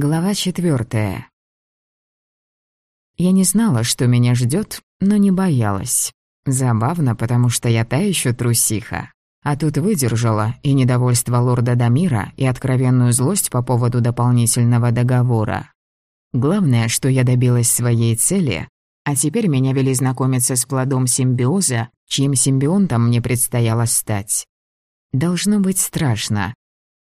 Глава четвертая. Я не знала, что меня ждет, но не боялась. Забавно, потому что я та еще трусиха. А тут выдержала и недовольство лорда Дамира, и откровенную злость по поводу дополнительного договора. Главное, что я добилась своей цели, а теперь меня вели знакомиться с плодом симбиоза, чьим симбионтом мне предстояло стать. Должно быть страшно,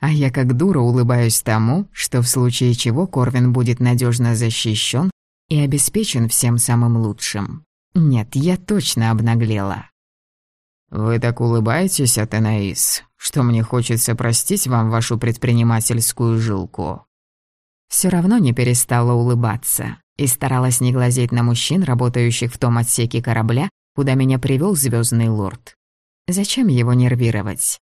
а я как дура улыбаюсь тому, что в случае чего Корвин будет надежно защищен и обеспечен всем самым лучшим. Нет, я точно обнаглела. «Вы так улыбаетесь, Атенаис, что мне хочется простить вам вашу предпринимательскую жилку». Все равно не перестала улыбаться и старалась не глазеть на мужчин, работающих в том отсеке корабля, куда меня привел звездный лорд. Зачем его нервировать?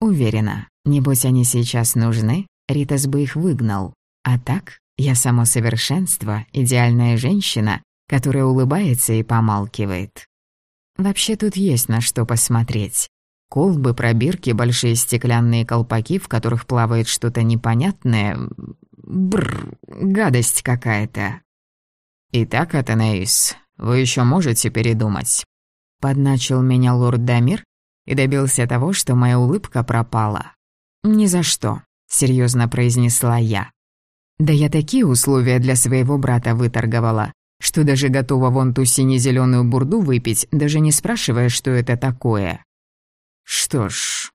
Уверена, небось они сейчас нужны, Ритас бы их выгнал. А так, я само совершенство, идеальная женщина, которая улыбается и помалкивает. Вообще тут есть на что посмотреть. Колбы, пробирки, большие стеклянные колпаки, в которых плавает что-то непонятное. Бррр, гадость какая-то. «Итак, Атанаис, вы еще можете передумать?» Подначил меня лорд Дамир, и добился того, что моя улыбка пропала. «Ни за что», — серьезно произнесла я. «Да я такие условия для своего брата выторговала, что даже готова вон ту сине-зелёную бурду выпить, даже не спрашивая, что это такое». «Что ж...»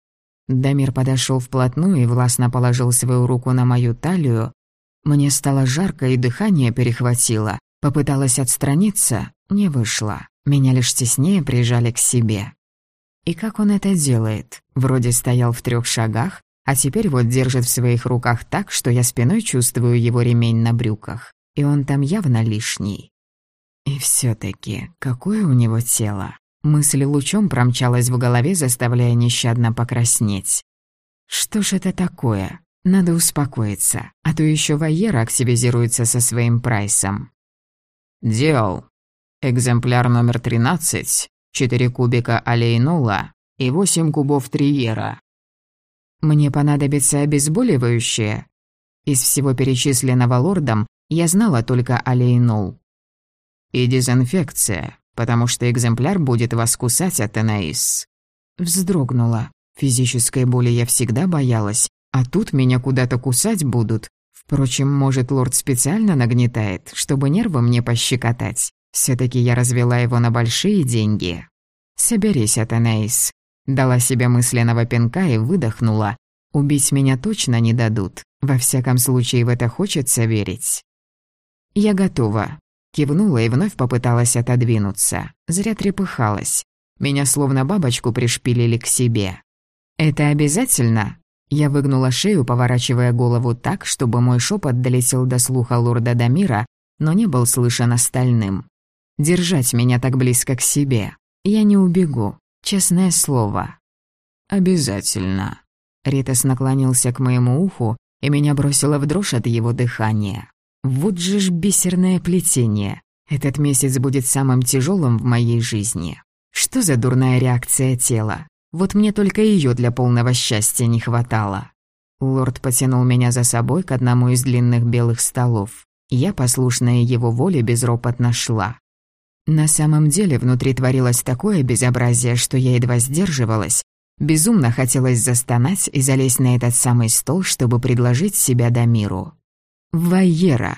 Дамир подошел вплотную и властно положил свою руку на мою талию. Мне стало жарко и дыхание перехватило. Попыталась отстраниться, не вышло. Меня лишь теснее прижали к себе. И как он это делает? Вроде стоял в трех шагах, а теперь вот держит в своих руках так, что я спиной чувствую его ремень на брюках. И он там явно лишний. И все таки какое у него тело? Мысль лучом промчалась в голове, заставляя нещадно покраснеть. Что ж это такое? Надо успокоиться, а то еще Вайера активизируется со своим прайсом. Диал. Экземпляр номер 13 4 кубика алейнола и 8 кубов триера. Мне понадобится обезболивающее. Из всего перечисленного лордом я знала только алейнол. И дезинфекция, потому что экземпляр будет вас кусать от Энаис. Вздрогнула. Физической боли я всегда боялась, а тут меня куда-то кусать будут. Впрочем, может, лорд специально нагнетает, чтобы нервы мне пощекотать. Все-таки я развела его на большие деньги. Соберись, Атанейс. Дала себе мысленного пинка и выдохнула. Убить меня точно не дадут. Во всяком случае, в это хочется верить. Я готова. Кивнула и вновь попыталась отодвинуться. Зря трепыхалась. Меня словно бабочку пришпилили к себе. «Это обязательно?» Я выгнула шею, поворачивая голову так, чтобы мой шепот долетел до слуха лорда Дамира, но не был слышен остальным держать меня так близко к себе. Я не убегу, честное слово». «Обязательно». Ритас наклонился к моему уху, и меня бросило в дрожь от его дыхания. Вот же ж бисерное плетение. Этот месяц будет самым тяжелым в моей жизни. Что за дурная реакция тела? Вот мне только ее для полного счастья не хватало. Лорд потянул меня за собой к одному из длинных белых столов. Я, послушная его воле, безропотно шла. На самом деле внутри творилось такое безобразие, что я едва сдерживалась. Безумно хотелось застонать и залезть на этот самый стол, чтобы предложить себя Дамиру. Вайера.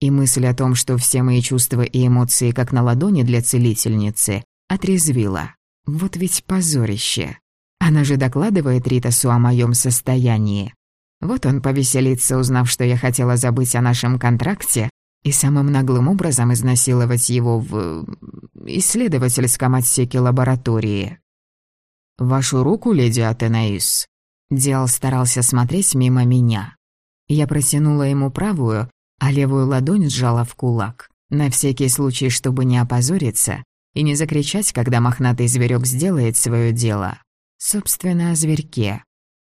И мысль о том, что все мои чувства и эмоции как на ладони для целительницы, отрезвила. Вот ведь позорище. Она же докладывает Ритасу о моем состоянии. Вот он повеселится, узнав, что я хотела забыть о нашем контракте, и самым наглым образом изнасиловать его в исследовательском отсеке лаборатории. «Вашу руку, леди Атенаис?» Диал старался смотреть мимо меня. Я протянула ему правую, а левую ладонь сжала в кулак, на всякий случай, чтобы не опозориться и не закричать, когда мохнатый зверек сделает свое дело. Собственно, о зверьке.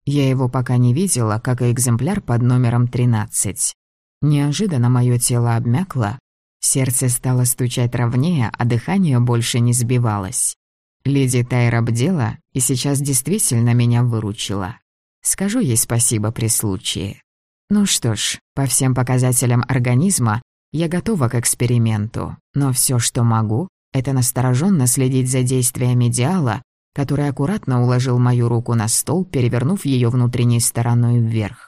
Я его пока не видела, как и экземпляр под номером 13. Неожиданно мое тело обмякло, сердце стало стучать ровнее, а дыхание больше не сбивалось. Леди Тайра бдела и сейчас действительно меня выручила. Скажу ей спасибо при случае. Ну что ж, по всем показателям организма я готова к эксперименту, но все, что могу, это настороженно следить за действиями идеала, который аккуратно уложил мою руку на стол, перевернув ее внутренней стороной вверх.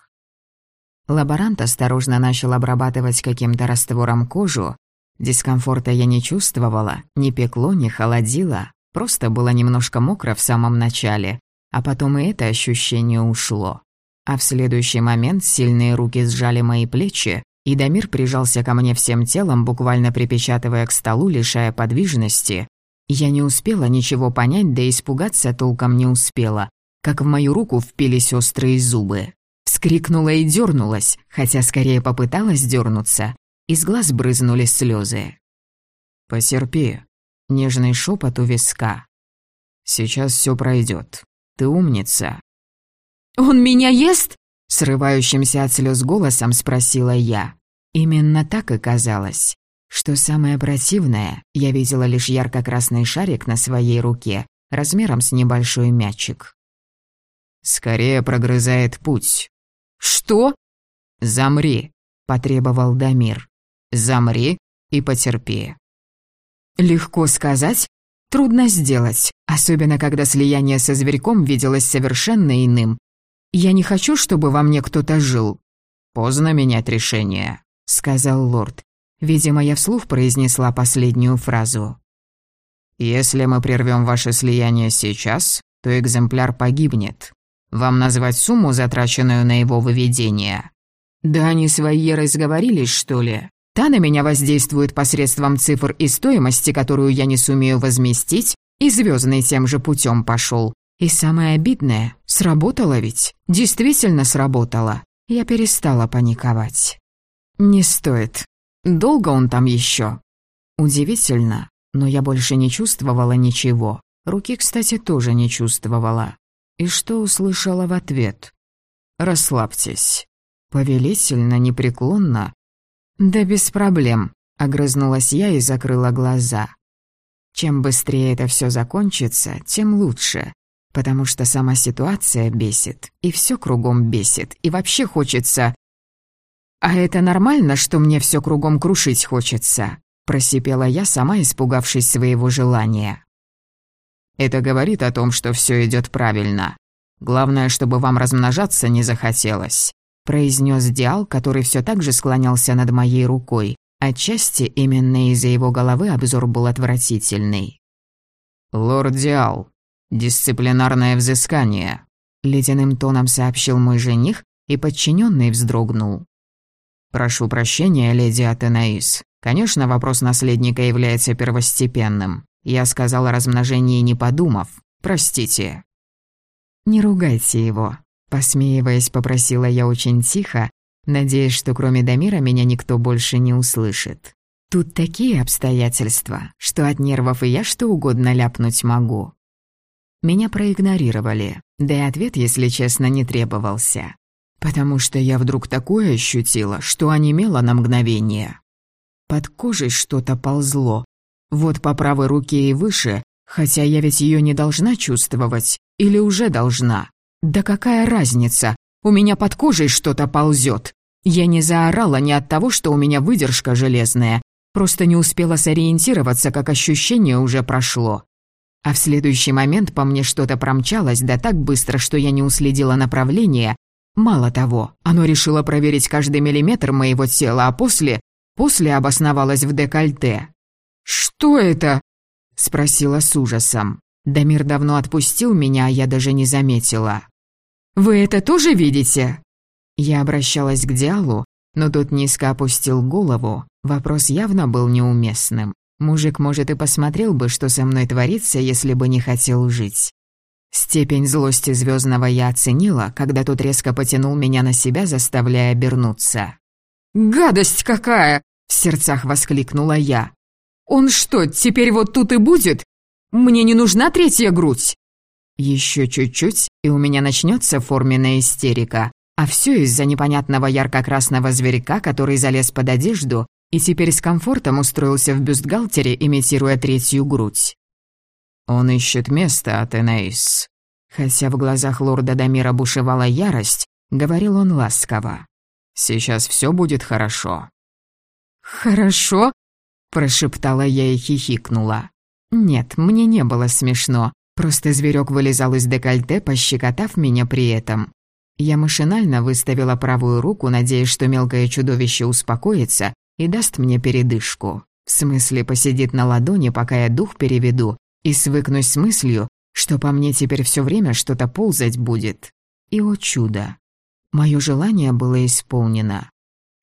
Лаборант осторожно начал обрабатывать каким-то раствором кожу. Дискомфорта я не чувствовала, ни пекло, ни холодило, просто было немножко мокро в самом начале, а потом и это ощущение ушло. А в следующий момент сильные руки сжали мои плечи, и Дамир прижался ко мне всем телом, буквально припечатывая к столу, лишая подвижности. Я не успела ничего понять, да испугаться толком не успела, как в мою руку впились острые зубы. Вскрикнула и дернулась, хотя скорее попыталась дернуться. Из глаз брызнули слезы. «Потерпи», — нежный шепот у виска. «Сейчас все пройдет. Ты умница». «Он меня ест?» — срывающимся от слез голосом спросила я. Именно так и казалось. Что самое противное, я видела лишь ярко-красный шарик на своей руке, размером с небольшой мячик. «Скорее прогрызает путь». «Что?» «Замри», — потребовал Дамир. «Замри и потерпи». Легко сказать, трудно сделать, особенно когда слияние со зверьком виделось совершенно иным. Я не хочу, чтобы во мне кто-то жил. «Поздно менять решение», — сказал лорд. Видимо, я вслух произнесла последнюю фразу. «Если мы прервем ваше слияние сейчас, то экземпляр погибнет. Вам назвать сумму, затраченную на его выведение?» «Да они с Вайерой сговорились, что ли? Та на меня воздействует посредством цифр и стоимости, которую я не сумею возместить, и звездный тем же путем пошел. И самое обидное, сработало ведь, действительно сработало. Я перестала паниковать. Не стоит, Долго он там еще? Удивительно, но я больше не чувствовала ничего. Руки, кстати, тоже не чувствовала. И что услышала в ответ? «Расслабьтесь». Повелительно, непреклонно. «Да без проблем», — огрызнулась я и закрыла глаза. Чем быстрее это все закончится, тем лучше. Потому что сама ситуация бесит, и все кругом бесит, и вообще хочется «А это нормально, что мне все кругом крушить хочется?» Просипела я, сама испугавшись своего желания. «Это говорит о том, что все идет правильно. Главное, чтобы вам размножаться не захотелось», произнес Диал, который все так же склонялся над моей рукой. Отчасти именно из-за его головы обзор был отвратительный. «Лорд Диал, дисциплинарное взыскание», — ледяным тоном сообщил мой жених, и подчиненный вздрогнул. «Прошу прощения, леди Атенаис. Конечно, вопрос наследника является первостепенным. Я сказал о размножении, не подумав. Простите». «Не ругайте его», — посмеиваясь, попросила я очень тихо, надеясь, что кроме Дамира меня никто больше не услышит. «Тут такие обстоятельства, что от нервов и я что угодно ляпнуть могу». Меня проигнорировали, да и ответ, если честно, не требовался потому что я вдруг такое ощутила, что онемела на мгновение. Под кожей что-то ползло. Вот по правой руке и выше, хотя я ведь ее не должна чувствовать, или уже должна. Да какая разница, у меня под кожей что-то ползет. Я не заорала не от того, что у меня выдержка железная, просто не успела сориентироваться, как ощущение уже прошло. А в следующий момент по мне что-то промчалось, да так быстро, что я не уследила направление, Мало того, оно решило проверить каждый миллиметр моего тела, а после... после обосновалось в декольте. «Что это?» — спросила с ужасом. Дамир давно отпустил меня, а я даже не заметила. «Вы это тоже видите?» Я обращалась к Диалу, но тот низко опустил голову. Вопрос явно был неуместным. Мужик, может, и посмотрел бы, что со мной творится, если бы не хотел жить. Степень злости Звездного я оценила, когда тот резко потянул меня на себя, заставляя обернуться. «Гадость какая!» — в сердцах воскликнула я. «Он что, теперь вот тут и будет? Мне не нужна третья грудь!» Еще чуть-чуть, и у меня начнется форменная истерика. А все из-за непонятного ярко-красного зверька, который залез под одежду и теперь с комфортом устроился в бюстгальтере, имитируя третью грудь. «Он ищет место, Атенейс». Хотя в глазах лорда Дамира бушевала ярость, говорил он ласково. Сейчас все будет хорошо». «Хорошо?» – прошептала я и хихикнула. Нет, мне не было смешно, просто зверек вылезал из декольте, пощекотав меня при этом. Я машинально выставила правую руку, надеясь, что мелкое чудовище успокоится и даст мне передышку. В смысле, посидит на ладони, пока я дух переведу, и свыкнусь с мыслью, что по мне теперь все время что-то ползать будет. И, о чудо, мое желание было исполнено.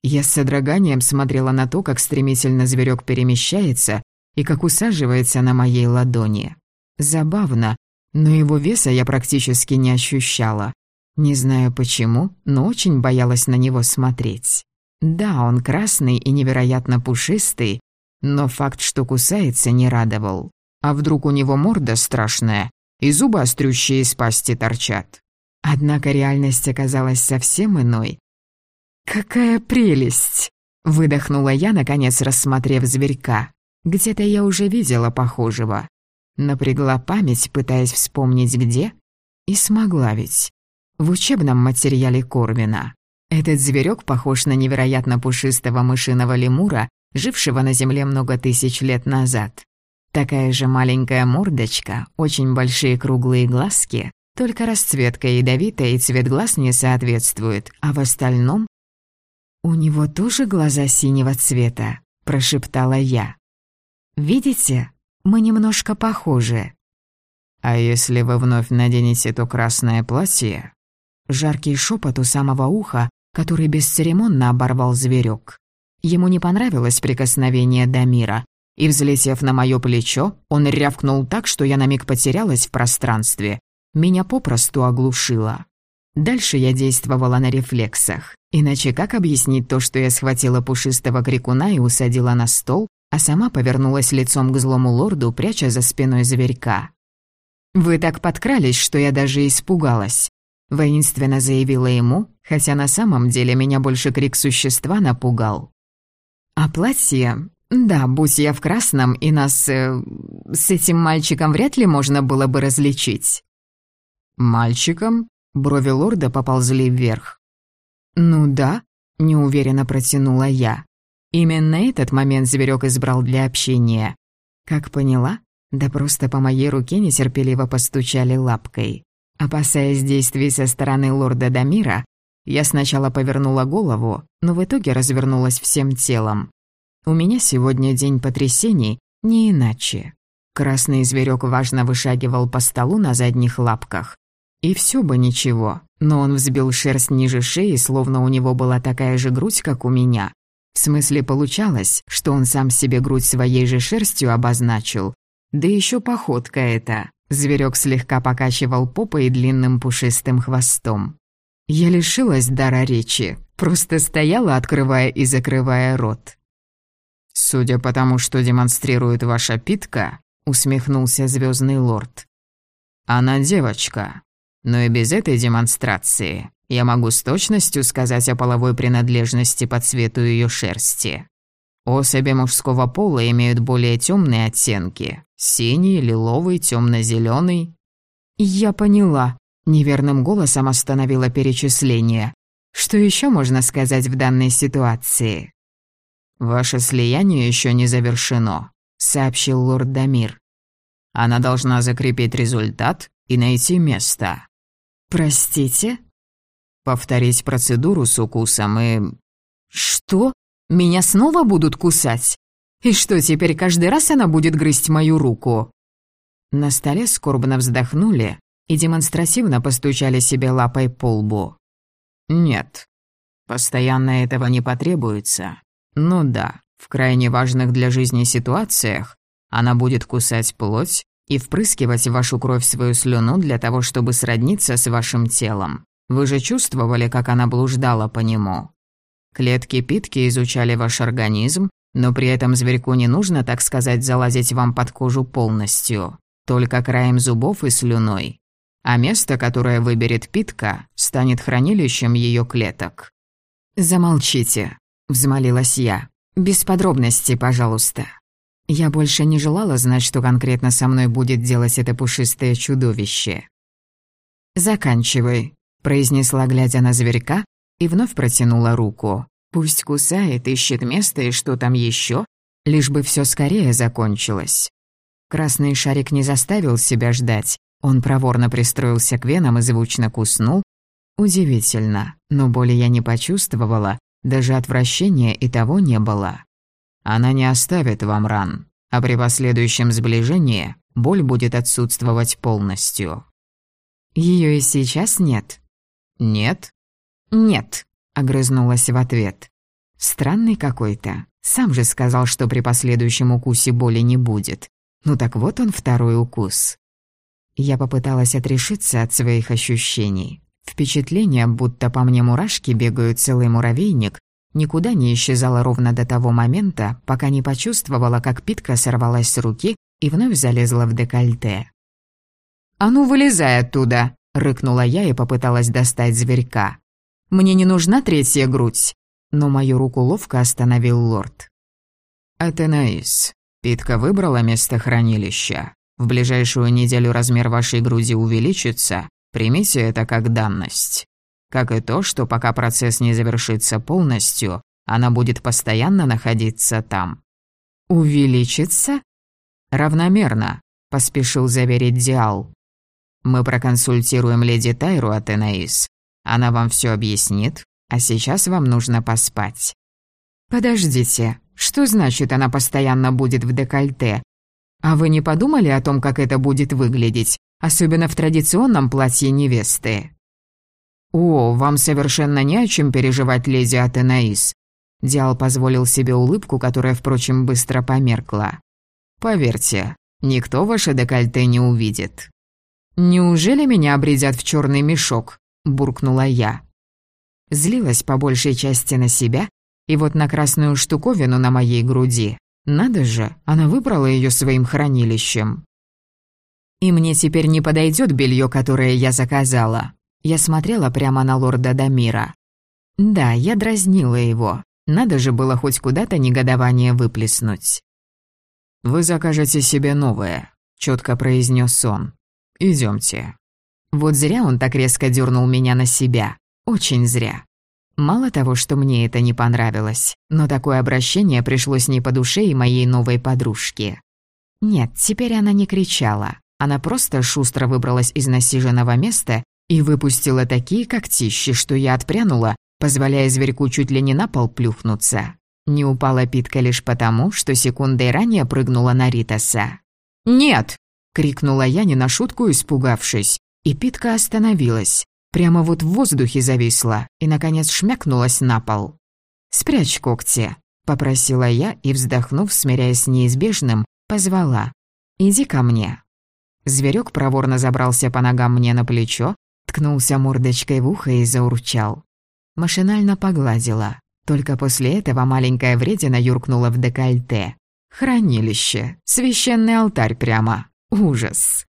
Я с содроганием смотрела на то, как стремительно зверек перемещается и как усаживается на моей ладони. Забавно, но его веса я практически не ощущала. Не знаю почему, но очень боялась на него смотреть. Да, он красный и невероятно пушистый, но факт, что кусается, не радовал. А вдруг у него морда страшная, и зубы острющие из пасти торчат? Однако реальность оказалась совсем иной. «Какая прелесть!» — выдохнула я, наконец рассмотрев зверька. Где-то я уже видела похожего. Напрягла память, пытаясь вспомнить где, и смогла ведь в учебном материале Корвина. Этот зверек похож на невероятно пушистого мышиного лемура, жившего на Земле много тысяч лет назад. Такая же маленькая мордочка, очень большие круглые глазки, только расцветка ядовитая и цвет глаз не соответствует, а в остальном... «У него тоже глаза синего цвета», — прошептала я. «Видите, мы немножко похожи». «А если вы вновь наденете то красное платье, Жаркий шепот у самого уха, который бесцеремонно оборвал зверек. Ему не понравилось прикосновение Дамира, и, взлетев на мое плечо, он рявкнул так, что я на миг потерялась в пространстве. Меня попросту оглушило. Дальше я действовала на рефлексах. Иначе как объяснить то, что я схватила пушистого крикуна и усадила на стол, а сама повернулась лицом к злому лорду, пряча за спиной зверька? Вы так подкрались, что я даже испугалась. Воинственно заявила ему, хотя на самом деле меня больше крик существа напугал. А платье... Да, будь я в красном, и нас... Э, с этим мальчиком вряд ли можно было бы различить. «Мальчиком?» Брови лорда поползли вверх. «Ну да», — неуверенно протянула я. Именно этот момент зверек избрал для общения. Как поняла? Да просто по моей руке нетерпеливо постучали лапкой. Опасаясь действий со стороны лорда Дамира, я сначала повернула голову, но в итоге развернулась всем телом. У меня сегодня день потрясений, не иначе. Красный зверек важно вышагивал по столу на задних лапках. И все бы ничего, но он взбил шерсть ниже шеи, словно у него была такая же грудь, как у меня. В смысле, получалось, что он сам себе грудь своей же шерстью обозначил. Да еще походка эта. Зверек слегка покачивал попой длинным пушистым хвостом. Я лишилась дара речи, просто стояла, открывая и закрывая рот. «Судя по тому, что демонстрирует ваша питка», — усмехнулся звездный лорд. «Она девочка, но и без этой демонстрации я могу с точностью сказать о половой принадлежности по цвету ее шерсти. Особи мужского пола имеют более темные оттенки, Синий, лиловый, темно-зеленый. Я поняла. Неверным голосом остановила перечисление. Что еще можно сказать в данной ситуации? Ваше слияние еще не завершено, сообщил лорд Дамир. Она должна закрепить результат и найти место. Простите? Повторить процедуру с укусом и... Что? Меня снова будут кусать? И что, теперь каждый раз она будет грызть мою руку?» На столе скорбно вздохнули и демонстративно постучали себе лапой по лбу. «Нет, постоянно этого не потребуется. Ну да, в крайне важных для жизни ситуациях она будет кусать плоть и впрыскивать в вашу кровь свою слюну для того, чтобы сродниться с вашим телом. Вы же чувствовали, как она блуждала по нему. Клетки питки изучали ваш организм но при этом зверьку не нужно, так сказать, залазить вам под кожу полностью, только краем зубов и слюной. А место, которое выберет питка, станет хранилищем ее клеток. «Замолчите», — взмолилась я. «Без подробностей, пожалуйста». Я больше не желала знать, что конкретно со мной будет делать это пушистое чудовище. «Заканчивай», — произнесла, глядя на зверька, и вновь протянула руку. Пусть кусает, ищет место и что там еще, лишь бы все скорее закончилось. Красный шарик не заставил себя ждать. Он проворно пристроился к венам и звучно куснул. Удивительно, но боли я не почувствовала, даже отвращения и того не было. Она не оставит вам ран, а при последующем сближении боль будет отсутствовать полностью. Ее и сейчас нет. Нет? Нет, огрызнулась в ответ. Странный какой-то. Сам же сказал, что при последующем укусе боли не будет. Ну так вот он второй укус. Я попыталась отрешиться от своих ощущений. Впечатление, будто по мне мурашки бегают целый муравейник, никуда не исчезало ровно до того момента, пока не почувствовала, как питка сорвалась с руки и вновь залезла в декольте. «А ну, вылезай оттуда!» — рыкнула я и попыталась достать зверька. «Мне не нужна третья грудь!» Но мою руку ловко остановил лорд. «Атенаис, питка выбрала место хранилища. В ближайшую неделю размер вашей груди увеличится. Примите это как данность. Как и то, что пока процесс не завершится полностью, она будет постоянно находиться там». «Увеличится?» «Равномерно», — поспешил заверить Диал. Мы проконсультируем леди Тайру от Энаис. Она вам все объяснит, а сейчас вам нужно поспать». «Подождите, что значит она постоянно будет в декольте? А вы не подумали о том, как это будет выглядеть, особенно в традиционном платье невесты?» «О, вам совершенно не о чем переживать, леди Атенаис». Диал позволил себе улыбку, которая, впрочем, быстро померкла. «Поверьте, никто ваше декольте не увидит. «Неужели меня обредят в черный мешок?» – буркнула я. Злилась по большей части на себя, и вот на красную штуковину на моей груди. Надо же, она выбрала ее своим хранилищем. И мне теперь не подойдет белье, которое я заказала. Я смотрела прямо на лорда Дамира. Да, я дразнила его. Надо же было хоть куда-то негодование выплеснуть. «Вы закажете себе новое», — четко произнес он. Идемте. Вот зря он так резко дернул меня на себя. Очень зря. Мало того, что мне это не понравилось, но такое обращение пришлось не по душе и моей новой подружке. Нет, теперь она не кричала. Она просто шустро выбралась из насиженного места и выпустила такие когтищи, что я отпрянула, позволяя зверьку чуть ли не на пол плюхнуться. Не упала питка лишь потому, что секундой ранее прыгнула на Ритаса. «Нет!» крикнула я, не на шутку испугавшись, и Питка остановилась. Прямо вот в воздухе зависла и, наконец, шмякнулась на пол. «Спрячь когти», — попросила я и, вздохнув, смиряясь с неизбежным, позвала. «Иди ко мне». Зверек проворно забрался по ногам мне на плечо, ткнулся мордочкой в ухо и заурчал. Машинально погладила. Только после этого маленькая вредина юркнула в декольте. Хранилище, священный алтарь прямо. Ужас.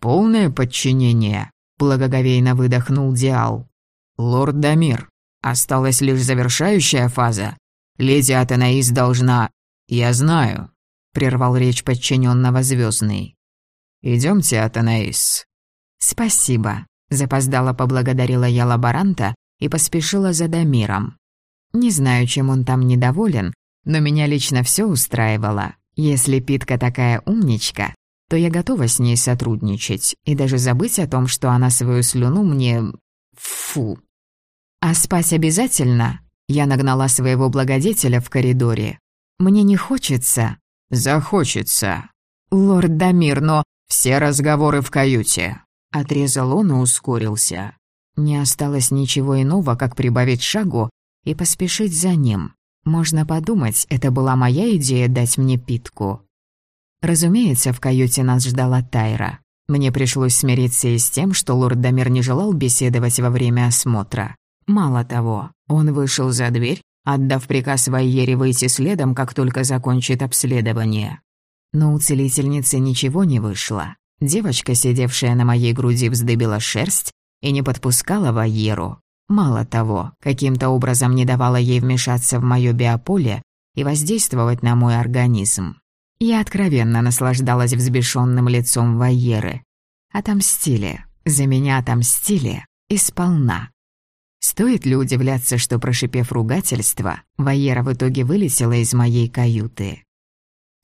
«Полное подчинение», — благоговейно выдохнул Диал. «Лорд Дамир, осталась лишь завершающая фаза. Леди Атанаис должна...» «Я знаю», — прервал речь подчиненного Звездный. Идемте, Атанаис». «Спасибо», — запоздала поблагодарила я лаборанта и поспешила за Дамиром. Не знаю, чем он там недоволен, но меня лично все устраивало. Если Питка такая умничка, то я готова с ней сотрудничать и даже забыть о том, что она свою слюну мне... Фу. А спать обязательно? Я нагнала своего благодетеля в коридоре. Мне не хочется. Захочется. Лорд Дамир, но... Все разговоры в каюте. Отрезал он и ускорился. Не осталось ничего иного, как прибавить шагу и поспешить за ним. Можно подумать, это была моя идея дать мне питку. Разумеется, в каюте нас ждала Тайра. Мне пришлось смириться и с тем, что лорд Дамир не желал беседовать во время осмотра. Мало того, он вышел за дверь, отдав приказ Вайере выйти следом, как только закончит обследование. Но у целительницы ничего не вышло. Девочка, сидевшая на моей груди, вздыбила шерсть и не подпускала Вайеру. Мало того, каким-то образом не давала ей вмешаться в моё биополе и воздействовать на мой организм. Я откровенно наслаждалась взбешенным лицом Вайеры. Отомстили. За меня отомстили. И. Стоит ли удивляться, что, прошипев ругательство, Вайера в итоге вылетела из моей каюты?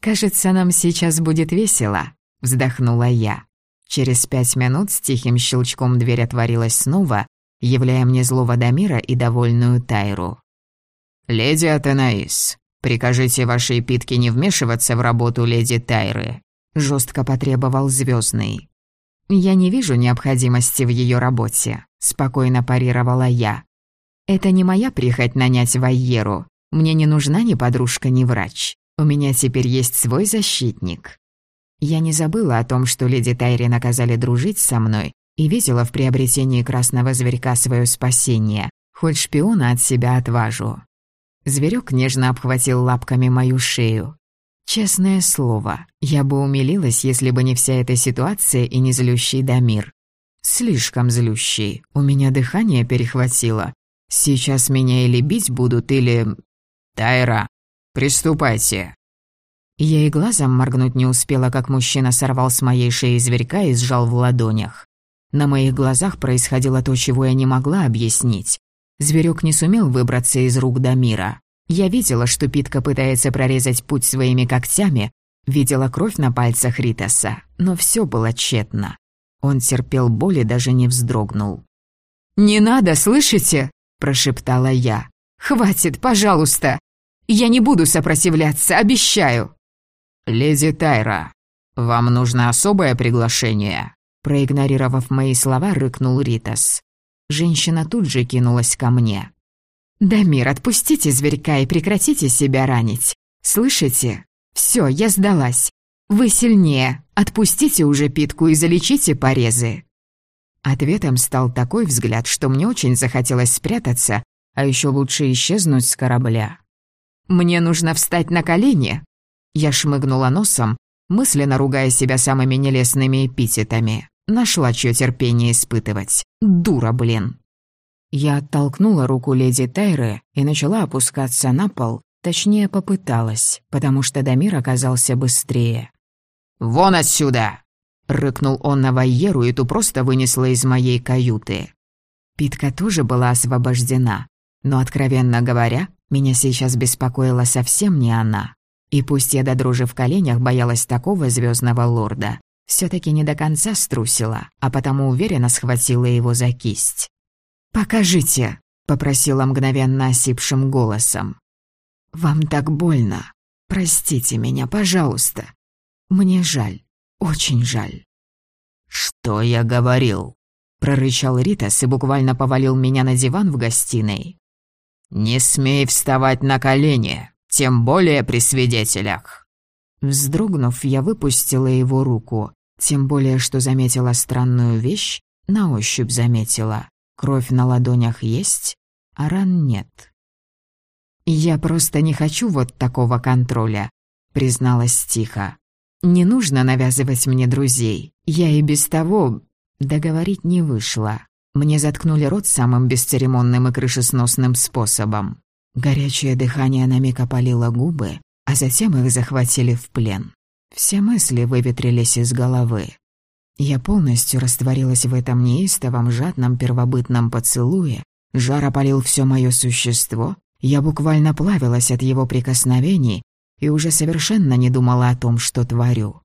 «Кажется, нам сейчас будет весело», — вздохнула я. Через пять минут с тихим щелчком дверь отворилась снова, являя мне злого Дамира и довольную Тайру. «Леди Атенаис, прикажите вашей питке не вмешиваться в работу леди Тайры», — жестко потребовал Звездный. «Я не вижу необходимости в ее работе», — спокойно парировала я. «Это не моя прихоть нанять Вайеру. Мне не нужна ни подружка, ни врач. У меня теперь есть свой защитник». Я не забыла о том, что леди Тайри наказали дружить со мной, и видела в приобретении красного зверька свое спасение, хоть шпиона от себя отважу. Зверек нежно обхватил лапками мою шею. Честное слово, я бы умилилась, если бы не вся эта ситуация и не злющий Дамир. Слишком злющий, у меня дыхание перехватило. Сейчас меня или бить будут, или... Тайра, приступайте. Я и глазом моргнуть не успела, как мужчина сорвал с моей шеи зверька и сжал в ладонях. На моих глазах происходило то, чего я не могла объяснить. Зверек не сумел выбраться из рук Дамира. Я видела, что Питка пытается прорезать путь своими когтями, видела кровь на пальцах Ритаса, но все было тщетно. Он терпел боль и даже не вздрогнул. «Не надо, слышите?» – прошептала я. «Хватит, пожалуйста! Я не буду сопротивляться, обещаю!» «Леди Тайра, вам нужно особое приглашение?» Проигнорировав мои слова, рыкнул Ритас. Женщина тут же кинулась ко мне. «Дамир, отпустите зверька и прекратите себя ранить. Слышите? Все, я сдалась. Вы сильнее. Отпустите уже питку и залечите порезы». Ответом стал такой взгляд, что мне очень захотелось спрятаться, а еще лучше исчезнуть с корабля. «Мне нужно встать на колени?» Я шмыгнула носом, мысленно ругая себя самыми нелестными эпитетами. Нашла чье терпение испытывать. Дура, блин. Я оттолкнула руку леди Тайры и начала опускаться на пол, точнее попыталась, потому что Дамир оказался быстрее. «Вон отсюда!» — рыкнул он на Вайеру и ту просто вынесла из моей каюты. Питка тоже была освобождена, но, откровенно говоря, меня сейчас беспокоила совсем не она. И пусть я до дрожи в коленях боялась такого звездного лорда, все таки не до конца струсила, а потому уверенно схватила его за кисть. «Покажите», — попросила мгновенно осипшим голосом. «Вам так больно. Простите меня, пожалуйста. Мне жаль, очень жаль». «Что я говорил?» — прорычал Ритас и буквально повалил меня на диван в гостиной. «Не смей вставать на колени, тем более при свидетелях». Вздрогнув, я выпустила его руку, тем более, что заметила странную вещь, на ощупь заметила. Кровь на ладонях есть, а ран нет. «Я просто не хочу вот такого контроля», — призналась тихо. «Не нужно навязывать мне друзей. Я и без того...» Договорить не вышло. Мне заткнули рот самым бесцеремонным и крышесносным способом. Горячее дыхание на миг опалило губы, а затем их захватили в плен. Все мысли выветрились из головы. Я полностью растворилась в этом неистовом, жадном, первобытном поцелуе. Жар опалил все мое существо. Я буквально плавилась от его прикосновений и уже совершенно не думала о том, что творю.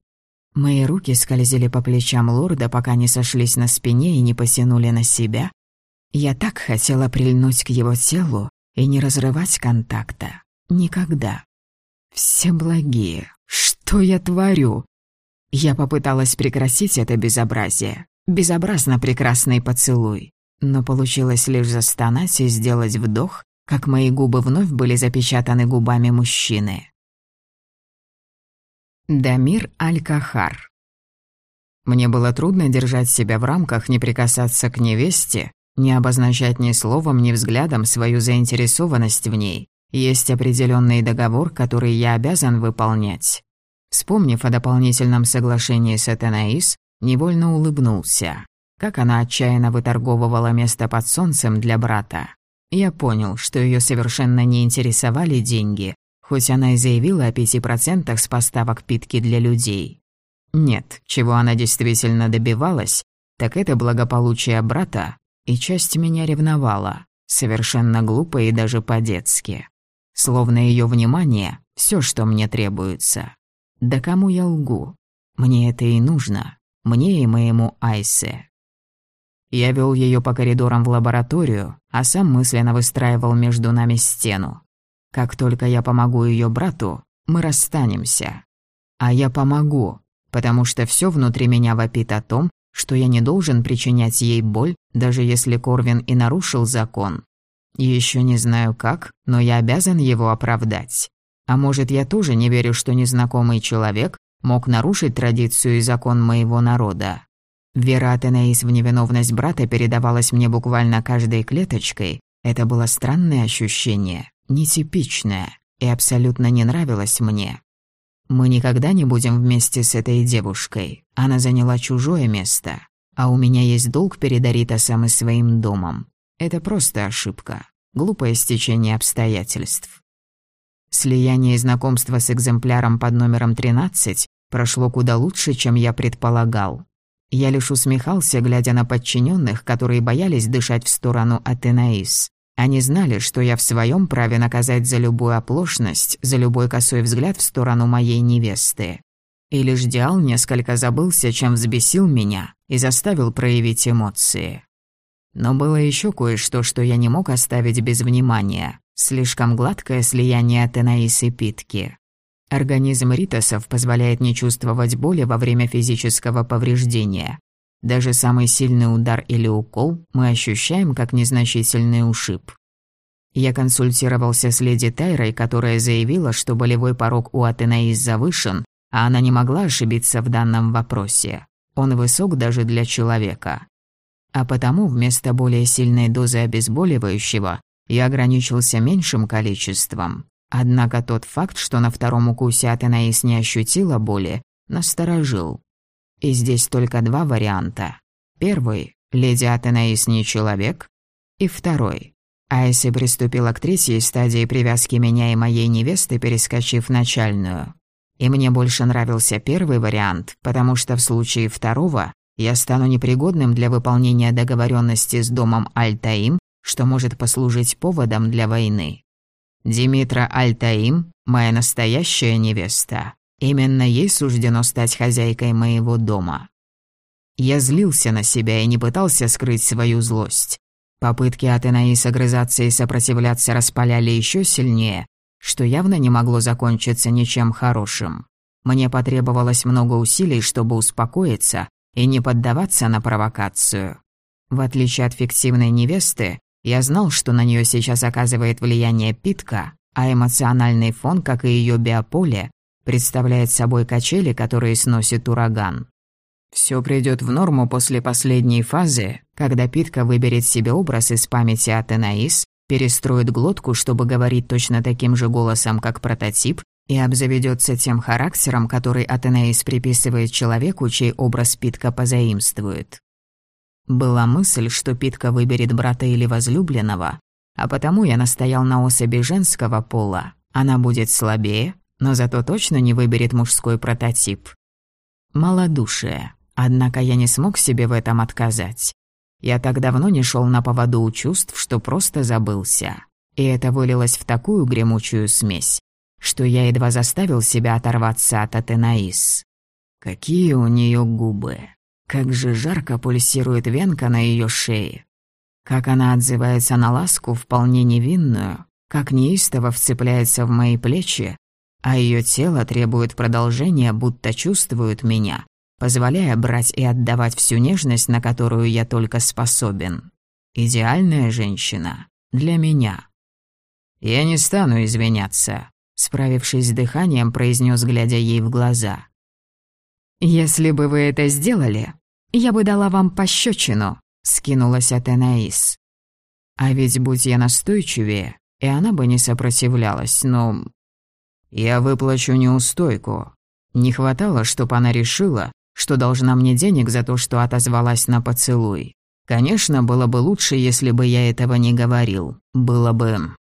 Мои руки скользили по плечам лорда, пока не сошлись на спине и не потянули на себя. Я так хотела прильнуть к его телу и не разрывать контакта. Никогда. Все благие. Что я творю? Я попыталась прекратить это безобразие. Безобразно прекрасный поцелуй. Но получилось лишь застонать и сделать вдох, как мои губы вновь были запечатаны губами мужчины. Дамир Аль-Кахар Мне было трудно держать себя в рамках, не прикасаться к невесте, не обозначать ни словом, ни взглядом свою заинтересованность в ней, есть определенный договор, который я обязан выполнять. Вспомнив о дополнительном соглашении с Этанаис, невольно улыбнулся. Как она отчаянно выторговывала место под солнцем для брата. Я понял, что ее совершенно не интересовали деньги, хоть она и заявила о пяти процентах с поставок питки для людей. Нет, чего она действительно добивалась, так это благополучие брата, и часть меня ревновала. Совершенно глупо и даже по-детски. Словно ее внимание — все, что мне требуется. Да кому я лгу? Мне это и нужно. Мне и моему Айсе. Я вел ее по коридорам в лабораторию, а сам мысленно выстраивал между нами стену. Как только я помогу ее брату, мы расстанемся. А я помогу, потому что все внутри меня вопит о том, что я не должен причинять ей боль, даже если Корвин и нарушил закон. Еще не знаю как, но я обязан его оправдать. А может, я тоже не верю, что незнакомый человек мог нарушить традицию и закон моего народа. Вера Атенаис в невиновность брата передавалась мне буквально каждой клеточкой. Это было странное ощущение, нетипичное, и абсолютно не нравилось мне. Мы никогда не будем вместе с этой девушкой. Она заняла чужое место. А у меня есть долг перед Аритасом и своим домом. Это просто ошибка. Глупое стечение обстоятельств. Слияние и знакомство с экземпляром под номером 13 прошло куда лучше, чем я предполагал. Я лишь усмехался, глядя на подчиненных, которые боялись дышать в сторону Атенаис. Они знали, что я в своем праве наказать за любую оплошность, за любой косой взгляд в сторону моей невесты. И лишь Диал несколько забылся, чем взбесил меня и заставил проявить эмоции. Но было еще кое-что, что я не мог оставить без внимания. Слишком гладкое слияние Атенаис и Питки. Организм ритосов позволяет не чувствовать боли во время физического повреждения, даже самый сильный удар или укол мы ощущаем как незначительный ушиб. Я консультировался с леди Тайрой, которая заявила, что болевой порог у Атенаис завышен, а она не могла ошибиться в данном вопросе. Он высок даже для человека. А потому вместо более сильной дозы обезболивающего я ограничился меньшим количеством. Однако тот факт, что на втором укусе Атенаис не ощутила боли, насторожил. И здесь только два варианта. Первый – леди Атенаис не человек. И второй – Айси приступила к третьей стадии привязки меня и моей невесты, перескочив начальную. И мне больше нравился первый вариант, потому что в случае второго я стану непригодным для выполнения договоренности с домом Альтаим, что может послужить поводом для войны. Димитра Альтаим – моя настоящая невеста. Именно ей суждено стать хозяйкой моего дома. Я злился на себя и не пытался скрыть свою злость. Попытки Атенаиса грызаться и сопротивляться распаляли еще сильнее, что явно не могло закончиться ничем хорошим. Мне потребовалось много усилий, чтобы успокоиться и не поддаваться на провокацию. В отличие от фиктивной невесты, я знал, что на нее сейчас оказывает влияние питка, а эмоциональный фон, как и ее биополе, представляет собой качели, которые сносит ураган. Все придет в норму после последней фазы, когда Питка выберет себе образ из памяти от Энаис, перестроит глотку, чтобы говорить точно таким же голосом, как прототип, и обзаведется тем характером, который Атенаис приписывает человеку, чей образ Питка позаимствует. Была мысль, что Питка выберет брата или возлюбленного, а потому я настоял на особи женского пола. Она будет слабее, но зато точно не выберет мужской прототип. Малодушие. Однако я не смог себе в этом отказать. Я так давно не шел на поводу у чувств, что просто забылся. И это вылилось в такую гремучую смесь, что я едва заставил себя оторваться от Атенаис. Какие у нее губы. Как же жарко пульсирует венка на ее шее. Как она отзывается на ласку, вполне невинную, как неистово вцепляется в мои плечи, а ее тело требует продолжения, будто чувствует меня, позволяя брать и отдавать всю нежность, на которую я только способен. Идеальная женщина. Для меня. «Я не стану извиняться», — справившись с дыханием, произнес, глядя ей в глаза. «Если бы вы это сделали, я бы дала вам пощечину», — скинулась от Энаис. А ведь будь я настойчивее, и она бы не сопротивлялась, но я выплачу неустойку. Не хватало, чтобы она решила, что должна мне денег за то, что отозвалась на поцелуй. Конечно, было бы лучше, если бы я этого не говорил. Было бы...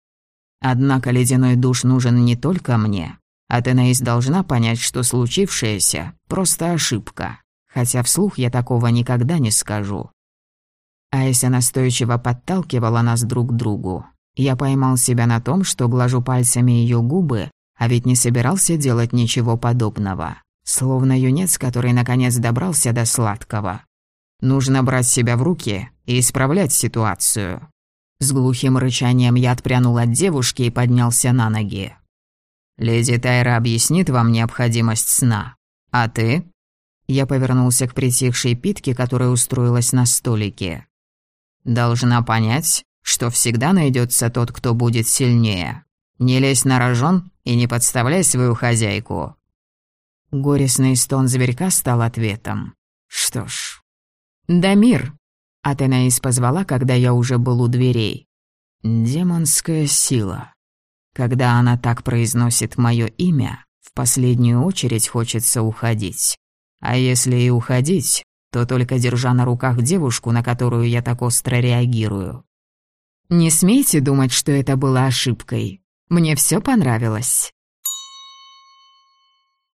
Однако ледяной душ нужен не только мне. Атенаис должна понять, что случившееся – просто ошибка. Хотя вслух я такого никогда не скажу. Айса настойчиво подталкивала нас друг к другу. Я поймал себя на том, что глажу пальцами ее губы, а ведь не собирался делать ничего подобного. Словно юнец, который наконец добрался до сладкого. Нужно брать себя в руки и исправлять ситуацию. С глухим рычанием я отпрянул от девушки и поднялся на ноги. «Леди Тайра объяснит вам необходимость сна. А ты?» Я повернулся к притихшей питке, которая устроилась на столике. «Должна понять, что всегда найдется тот, кто будет сильнее. Не лезь на рожон и не подставляй свою хозяйку». Горестный стон зверька стал ответом. «Что ж...» «Дамир!» — Атенаис позвала, когда я уже был у дверей. «Демонская сила. Когда она так произносит мое имя, в последнюю очередь хочется уходить. А если и уходить, то только держа на руках девушку, на которую я так остро реагирую. Не смейте думать, что это было ошибкой. Мне все понравилось.